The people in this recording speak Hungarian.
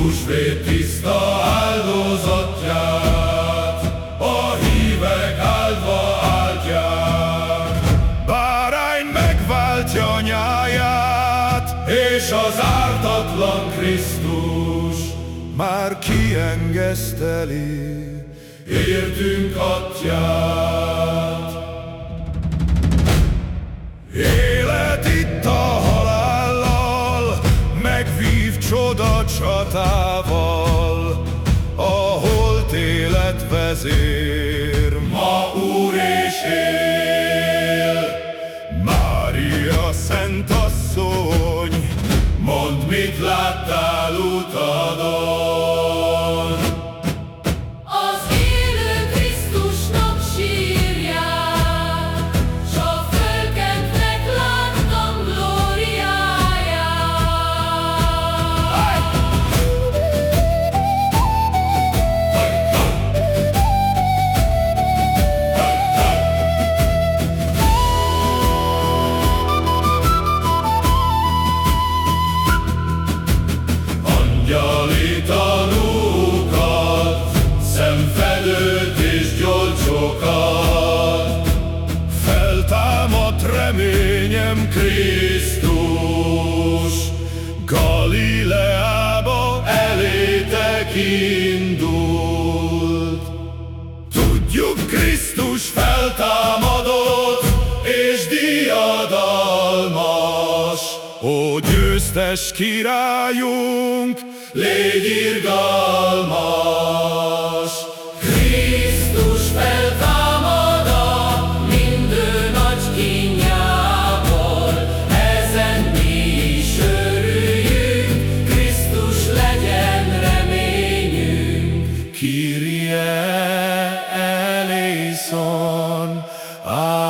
húsvét tiszta áldozatját, a hívek áldva áldják. Bárány megváltja nyáját, és az ártatlan Krisztus már kiengeszteli, értünk atyát. Csatával, a holt élet vezér. Ma Úr és él, Mária Szent Asszony, mondd, mit láttál utadon. Angyali tanúkat, szemfedőt és gyolcsokat, feltámadt reményem Krisztus Galileába elétek indult. Tudjuk Krisztus Feltámadott és diadalmas, Ó győztes királyunk, légy irgalmas! Krisztus feltámad a mindő nagy kínjából, ezen mi is örüljünk, Krisztus legyen reményünk. Kyrie eléson. áll.